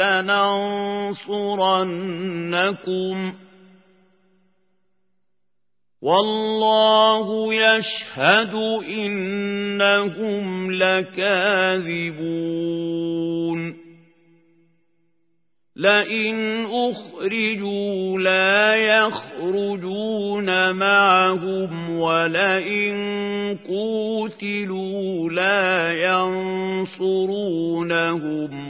لننصرنكم. والله يشهد إنهم لكاذبون. لئن أخرجوا لا يخرجون معهم ولئن قوتلوا لا ينصرونهم.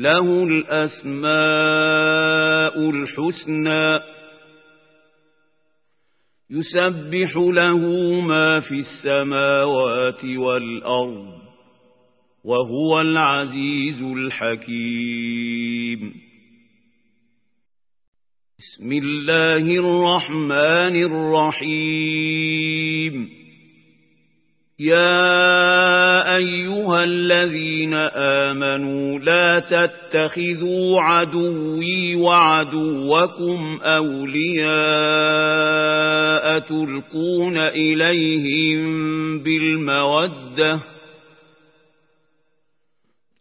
له الأسماء الحسنى. يسبح له ما في السماوات والأرض وهو العزيز الحكيم. بسم الله الرحمن الرحيم. يا أيها الذين آمنوا لا تتخذوا عدوي وعدوكم أولياء تلقون إليهم بالموده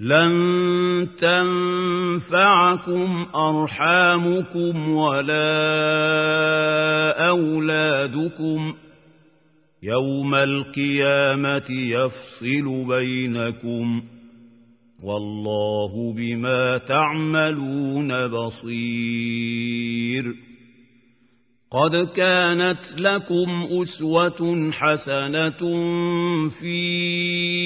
لن تنفعكم أرحامكم ولا أولادكم يوم القيامة يفصل بينكم والله بما تعملون بصير قد كانت لكم أسوة حسنة في